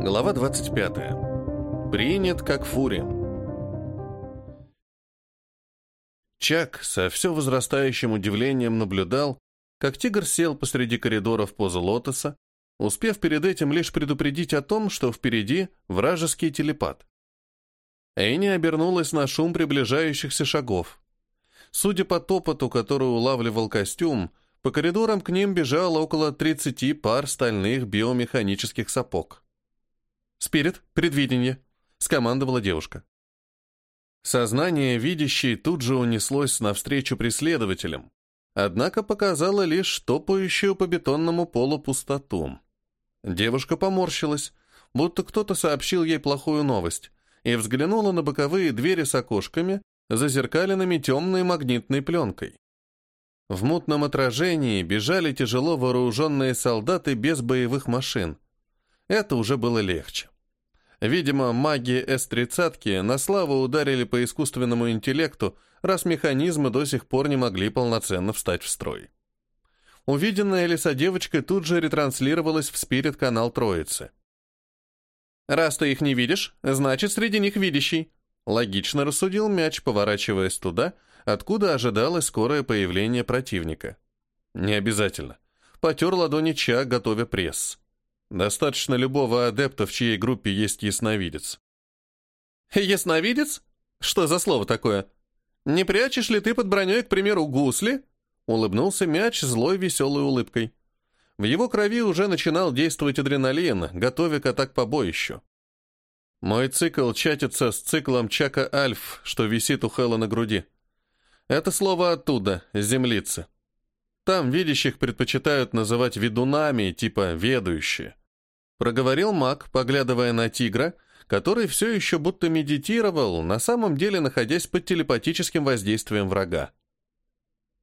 Глава 25. Принят как фури. Чак со все возрастающим удивлением наблюдал, как тигр сел посреди коридора в позу лотоса, успев перед этим лишь предупредить о том, что впереди вражеский телепат. Эйни обернулась на шум приближающихся шагов. Судя по топоту, который улавливал костюм, по коридорам к ним бежало около 30 пар стальных биомеханических сапог. «Спирит, предвидение», — скомандовала девушка. Сознание видящей тут же унеслось навстречу преследователям, однако показало лишь топающую по бетонному полу пустоту. Девушка поморщилась, будто кто-то сообщил ей плохую новость, и взглянула на боковые двери с окошками, зазеркаленными темной магнитной пленкой. В мутном отражении бежали тяжело вооруженные солдаты без боевых машин. Это уже было легче. Видимо, маги С-30 на славу ударили по искусственному интеллекту, раз механизмы до сих пор не могли полноценно встать в строй. Увиденная лиса девочкой тут же ретранслировалась в спирит-канал Троицы. «Раз ты их не видишь, значит, среди них видящий», логично рассудил мяч, поворачиваясь туда, откуда ожидалось скорое появление противника. «Не обязательно». Потер ладони Ча, готовя пресс. Достаточно любого адепта, в чьей группе есть ясновидец. «Ясновидец? Что за слово такое? Не прячешь ли ты под броней, к примеру, гусли?» Улыбнулся мяч злой веселой улыбкой. В его крови уже начинал действовать адреналин, готовя к атак побоищу. Мой цикл чатится с циклом Чака Альф, что висит у Хэлла на груди. Это слово оттуда, с землицы. Там видящих предпочитают называть ведунами, типа «ведущие». Проговорил маг, поглядывая на тигра, который все еще будто медитировал, на самом деле находясь под телепатическим воздействием врага.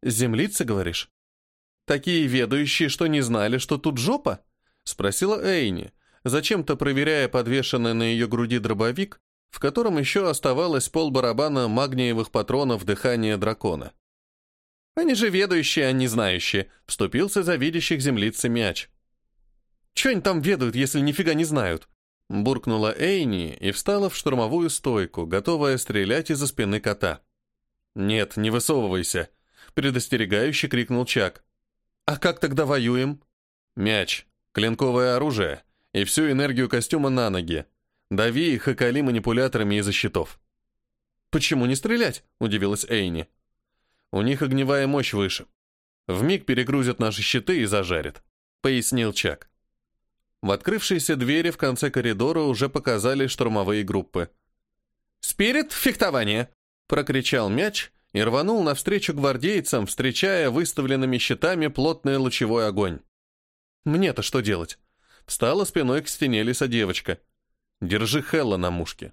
«Землицы, говоришь? Такие ведущие, что не знали, что тут жопа?» — спросила Эйни, зачем-то проверяя подвешенный на ее груди дробовик, в котором еще оставалось полбарабана магниевых патронов дыхания дракона. «Они же ведущие, а не знающие», — вступился за видящих землицы мяч. Че они там ведают, если нифига не знают?» Буркнула Эйни и встала в штурмовую стойку, готовая стрелять из-за спины кота. «Нет, не высовывайся», — предостерегающе крикнул Чак. «А как тогда воюем?» «Мяч, клинковое оружие и всю энергию костюма на ноги. Дави их и кали манипуляторами из-за щитов». «Почему не стрелять?» — удивилась Эйни. «У них огневая мощь выше. Вмиг перегрузят наши щиты и зажарят», — пояснил Чак. В открывшейся двери в конце коридора уже показали штурмовые группы. «Спирит, фехтование!» — прокричал мяч и рванул навстречу гвардейцам, встречая выставленными щитами плотный лучевой огонь. «Мне-то что делать?» Встала спиной к стене лиса девочка. «Держи Хелла на мушке.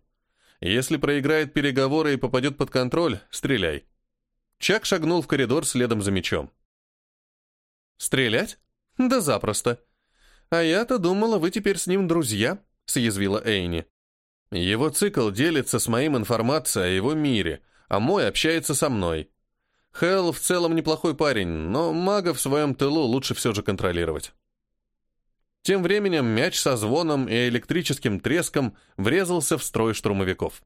Если проиграет переговоры и попадет под контроль, стреляй». Чак шагнул в коридор следом за мечом. «Стрелять? Да запросто!» «А я-то думала, вы теперь с ним друзья», — съязвила Эйни. «Его цикл делится с моим информацией о его мире, а мой общается со мной. Хелл в целом неплохой парень, но мага в своем тылу лучше все же контролировать». Тем временем мяч со звоном и электрическим треском врезался в строй штурмовиков.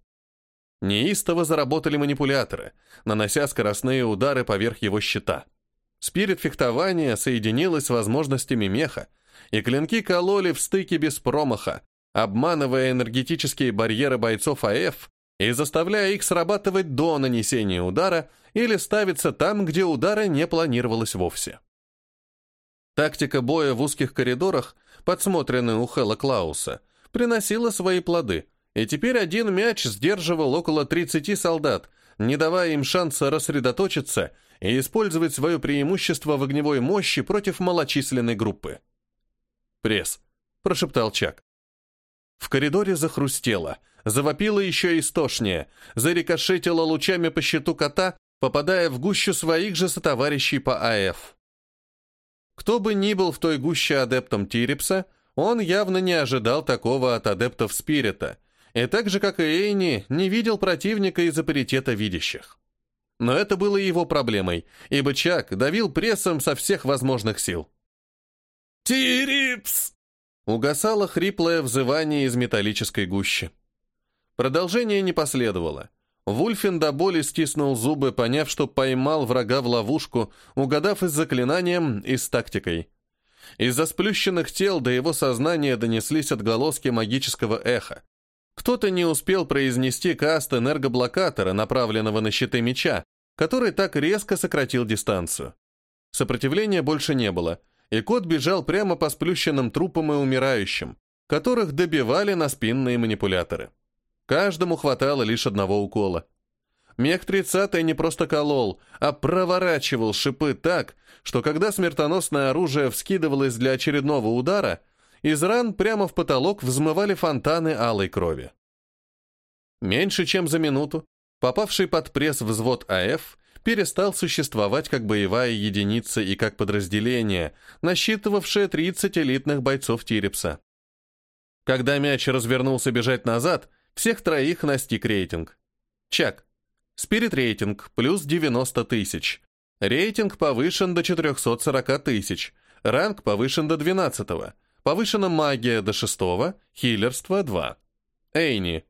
Неистово заработали манипуляторы, нанося скоростные удары поверх его щита. Спирит фехтования соединилась с возможностями меха, и клинки кололи в стыке без промаха, обманывая энергетические барьеры бойцов АФ и заставляя их срабатывать до нанесения удара или ставиться там, где удара не планировалось вовсе. Тактика боя в узких коридорах, подсмотренная у Хэлла Клауса, приносила свои плоды, и теперь один мяч сдерживал около 30 солдат, не давая им шанса рассредоточиться и использовать свое преимущество в огневой мощи против малочисленной группы. «Пресс», — прошептал Чак. В коридоре захрустело, завопило еще истошнее, зарикошетило лучами по щиту кота, попадая в гущу своих же сотоварищей по АФ. Кто бы ни был в той гуще адептом Тирипса, он явно не ожидал такого от адептов Спирита, и так же, как и Эйни, не видел противника из-за паритета видящих. Но это было его проблемой, ибо Чак давил прессом со всех возможных сил. «Тирипс!» Угасало хриплое взывание из металлической гущи. Продолжение не последовало. Вульфин до боли стиснул зубы, поняв, что поймал врага в ловушку, угадав и с заклинанием, и с тактикой. Из-за сплющенных тел до его сознания донеслись отголоски магического эха. Кто-то не успел произнести каст энергоблокатора, направленного на щиты меча, который так резко сократил дистанцию. Сопротивления больше не было, и кот бежал прямо по сплющенным трупам и умирающим, которых добивали на спинные манипуляторы. Каждому хватало лишь одного укола. Мех 30 не просто колол, а проворачивал шипы так, что когда смертоносное оружие вскидывалось для очередного удара, из ран прямо в потолок взмывали фонтаны алой крови. Меньше чем за минуту попавший под пресс взвод АФ перестал существовать как боевая единица и как подразделение, насчитывавшее 30 элитных бойцов Тирипса. Когда мяч развернулся бежать назад, всех троих настиг рейтинг. Чак. Спирит рейтинг плюс 90 тысяч. Рейтинг повышен до 440 тысяч. Ранг повышен до 12 -го. Повышена магия до 6 хилерство 2. Эйни.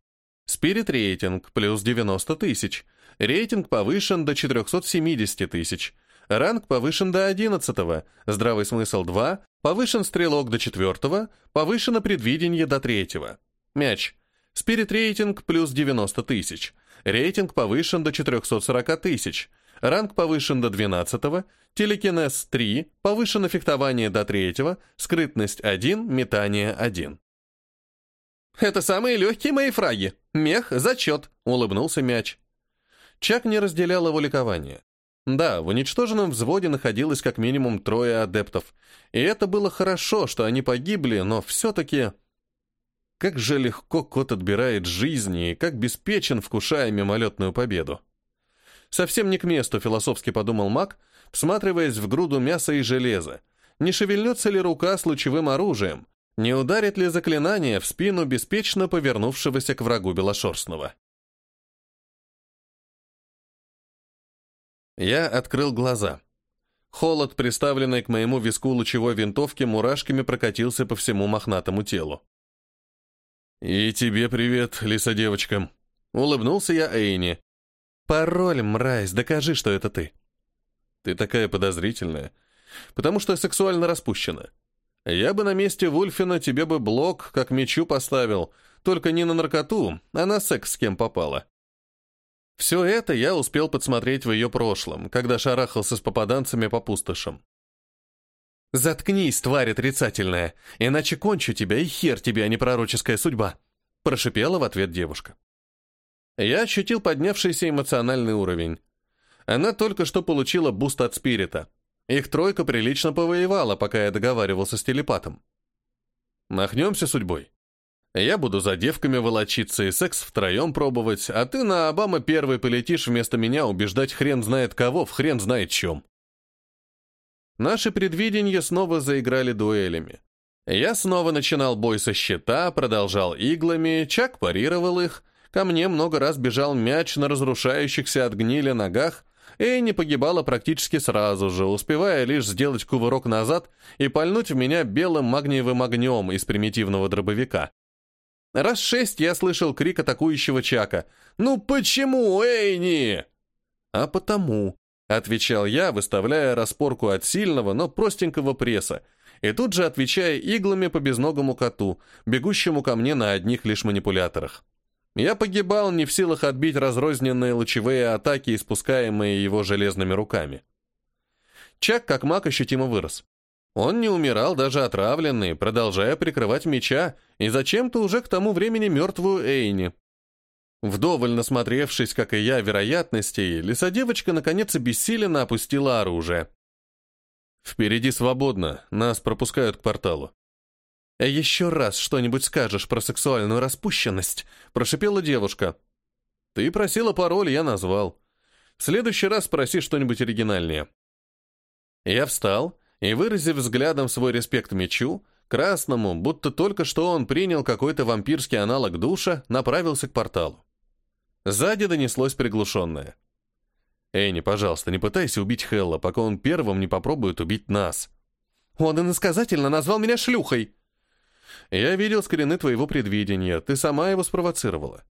Спирит рейтинг плюс 90 тысяч. Рейтинг повышен до 470 тысяч. Ранг повышен до 11 здравый смысл 2, повышен стрелок до 4 повышено предвидение до 3 Мяч. Спирит рейтинг плюс 90 тысяч. Рейтинг повышен до 440 тысяч. Ранг повышен до 12 телекинез 3, повышено фехтование до 3 скрытность 1, метание 1. «Это самые легкие мои фраги. Мех, зачет», — улыбнулся мяч. Чак не разделял его ликование. Да, в уничтоженном взводе находилось как минимум трое адептов, и это было хорошо, что они погибли, но все-таки... Как же легко кот отбирает жизни и как беспечен, вкушая мимолетную победу. Совсем не к месту, философски подумал маг, всматриваясь в груду мяса и железа. Не шевельнется ли рука с лучевым оружием? Не ударит ли заклинание в спину беспечно повернувшегося к врагу Белошерстного? Я открыл глаза. Холод, приставленный к моему виску лучевой винтовки, мурашками прокатился по всему мохнатому телу. «И тебе привет, лиса-девочка!» Улыбнулся я Эйни. «Пароль, мразь, докажи, что это ты!» «Ты такая подозрительная, потому что сексуально распущена. Я бы на месте Вульфина тебе бы блок, как мечу поставил, только не на наркоту, а на секс с кем попало. Все это я успел подсмотреть в ее прошлом, когда шарахался с попаданцами по пустошам. «Заткнись, тварь отрицательная, иначе кончу тебя, и хер тебе, а не пророческая судьба», прошипела в ответ девушка. Я ощутил поднявшийся эмоциональный уровень. Она только что получила буст от спирита. Их тройка прилично повоевала, пока я договаривался с телепатом. Махнемся судьбой. Я буду за девками волочиться и секс втроем пробовать, а ты на Обама первый полетишь вместо меня убеждать хрен знает кого в хрен знает чем. Наши предвидения снова заиграли дуэлями. Я снова начинал бой со щита, продолжал иглами, Чак парировал их, ко мне много раз бежал мяч на разрушающихся от гнили ногах, и не погибала практически сразу же, успевая лишь сделать кувырок назад и пальнуть в меня белым магниевым огнем из примитивного дробовика. Раз шесть я слышал крик атакующего Чака. «Ну почему, Эйни?» «А потому», — отвечал я, выставляя распорку от сильного, но простенького пресса, и тут же отвечая иглами по безногому коту, бегущему ко мне на одних лишь манипуляторах. Я погибал не в силах отбить разрозненные лучевые атаки, испускаемые его железными руками. Чак как маг ощутимо вырос. Он не умирал даже отравленный, продолжая прикрывать меча, и зачем-то уже к тому времени мертвую Эйни. Вдоволь насмотревшись, как и я, вероятностей, лесодевочка наконец обессиленно опустила оружие. «Впереди свободно, нас пропускают к порталу». «Еще раз что-нибудь скажешь про сексуальную распущенность», — прошипела девушка. «Ты просила пароль, я назвал. В следующий раз спроси что-нибудь оригинальнее». Я встал и, выразив взглядом свой респект мечу, красному, будто только что он принял какой-то вампирский аналог душа, направился к порталу. Сзади донеслось приглушенное. «Энни, пожалуйста, не пытайся убить Хелла, пока он первым не попробует убить нас». «Он иносказательно назвал меня шлюхой!» Я видел скрины твоего предвидения, ты сама его спровоцировала.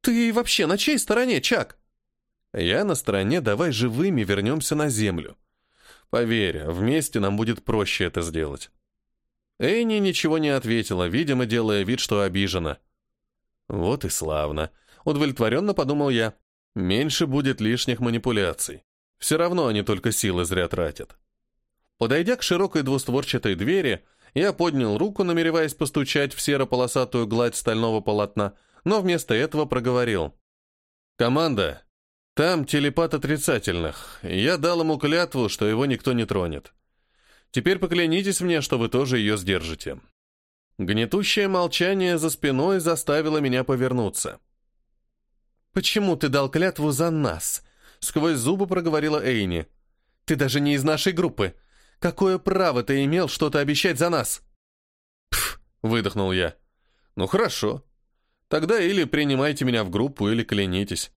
Ты вообще на чьей стороне, Чак? Я на стороне «давай живыми вернемся на землю». Поверь, вместе нам будет проще это сделать. Эйни ничего не ответила, видимо, делая вид, что обижена. Вот и славно. Удовлетворенно подумал я. Меньше будет лишних манипуляций. Все равно они только силы зря тратят. Подойдя к широкой двустворчатой двери, я поднял руку, намереваясь постучать в серо-полосатую гладь стального полотна, но вместо этого проговорил. «Команда, там телепат отрицательных. Я дал ему клятву, что его никто не тронет. Теперь поклянитесь мне, что вы тоже ее сдержите». Гнетущее молчание за спиной заставило меня повернуться. «Почему ты дал клятву за нас?» — сквозь зубы проговорила Эйни. «Ты даже не из нашей группы. Какое право ты имел что-то обещать за нас?» «Пф!» — выдохнул я. «Ну хорошо. Тогда или принимайте меня в группу, или клянитесь.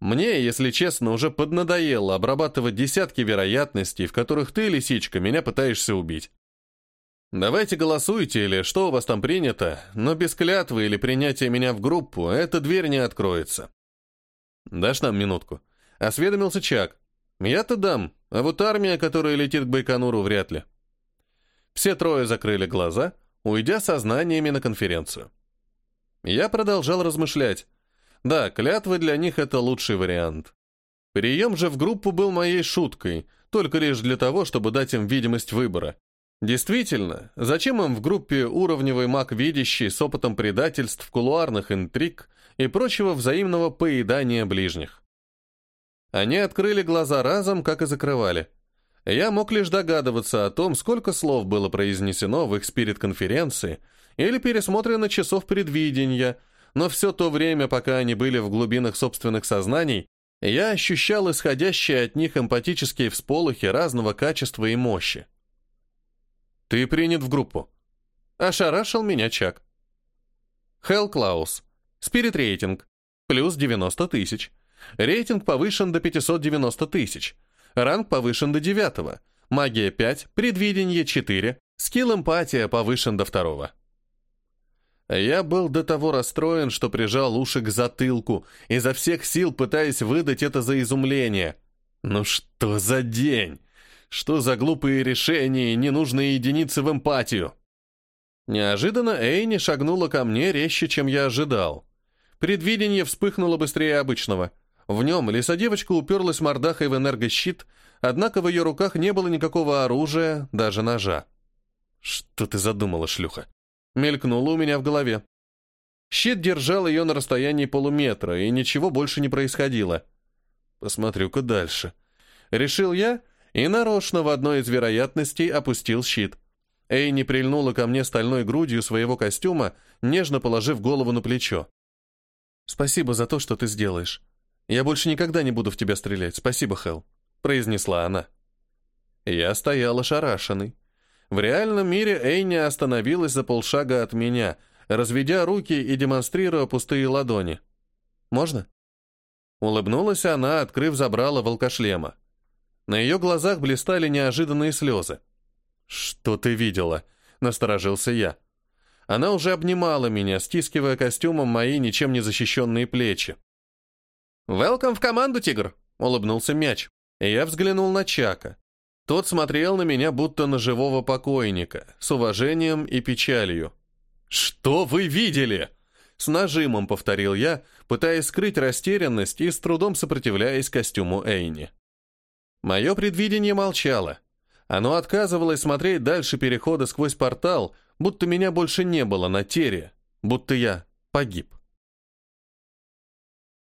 Мне, если честно, уже поднадоело обрабатывать десятки вероятностей, в которых ты, лисичка, меня пытаешься убить. Давайте голосуйте, или что у вас там принято, но без клятвы или принятия меня в группу эта дверь не откроется. Дашь нам минутку? Осведомился Чак. Я-то дам, а вот армия, которая летит к Байконуру, вряд ли. Все трое закрыли глаза, уйдя сознаниями на конференцию. Я продолжал размышлять. Да, клятвы для них это лучший вариант. Прием же в группу был моей шуткой, только лишь для того, чтобы дать им видимость выбора. Действительно, зачем им в группе уровневый маг видящий с опытом предательств, кулуарных интриг и прочего взаимного поедания ближних? Они открыли глаза разом, как и закрывали. Я мог лишь догадываться о том, сколько слов было произнесено в их спирит-конференции или пересмотрено часов предвидения, но все то время, пока они были в глубинах собственных сознаний, я ощущал исходящие от них эмпатические всполохи разного качества и мощи. «Ты принят в группу». Ошарашил меня Чак. Хелл Клаус. Спирит рейтинг. Плюс 90 тысяч. Рейтинг повышен до 590 тысяч. Ранг повышен до 9. Магия 5. Предвидение 4. Скилл эмпатия повышен до 2. Я был до того расстроен, что прижал уши к затылку, изо всех сил пытаясь выдать это за изумление. Ну что за день? Что за глупые решения и ненужные единицы в эмпатию? Неожиданно Эйни шагнула ко мне резче, чем я ожидал. Предвидение вспыхнуло быстрее обычного. В нем лесодевочка уперлась мордахой в энергощит, однако в ее руках не было никакого оружия, даже ножа. «Что ты задумала, шлюха?» Мелькнуло у меня в голове. Щит держал ее на расстоянии полуметра, и ничего больше не происходило. Посмотрю-ка дальше. Решил я, и нарочно в одной из вероятностей опустил щит. Эйни прильнула ко мне стальной грудью своего костюма, нежно положив голову на плечо. «Спасибо за то, что ты сделаешь. Я больше никогда не буду в тебя стрелять. Спасибо, Хелл», — произнесла она. Я стоял ошарашенный. В реальном мире Эйни остановилась за полшага от меня, разведя руки и демонстрируя пустые ладони. «Можно?» Улыбнулась она, открыв забрало волкошлема. На ее глазах блистали неожиданные слезы. «Что ты видела?» — насторожился я. Она уже обнимала меня, стискивая костюмом мои ничем не защищенные плечи. «Велкам в команду, тигр!» — улыбнулся мяч. Я взглянул на Чака. Тот смотрел на меня, будто на живого покойника, с уважением и печалью. «Что вы видели?» С нажимом повторил я, пытаясь скрыть растерянность и с трудом сопротивляясь костюму Эйни. Мое предвидение молчало. Оно отказывалось смотреть дальше перехода сквозь портал, будто меня больше не было на тере, будто я погиб.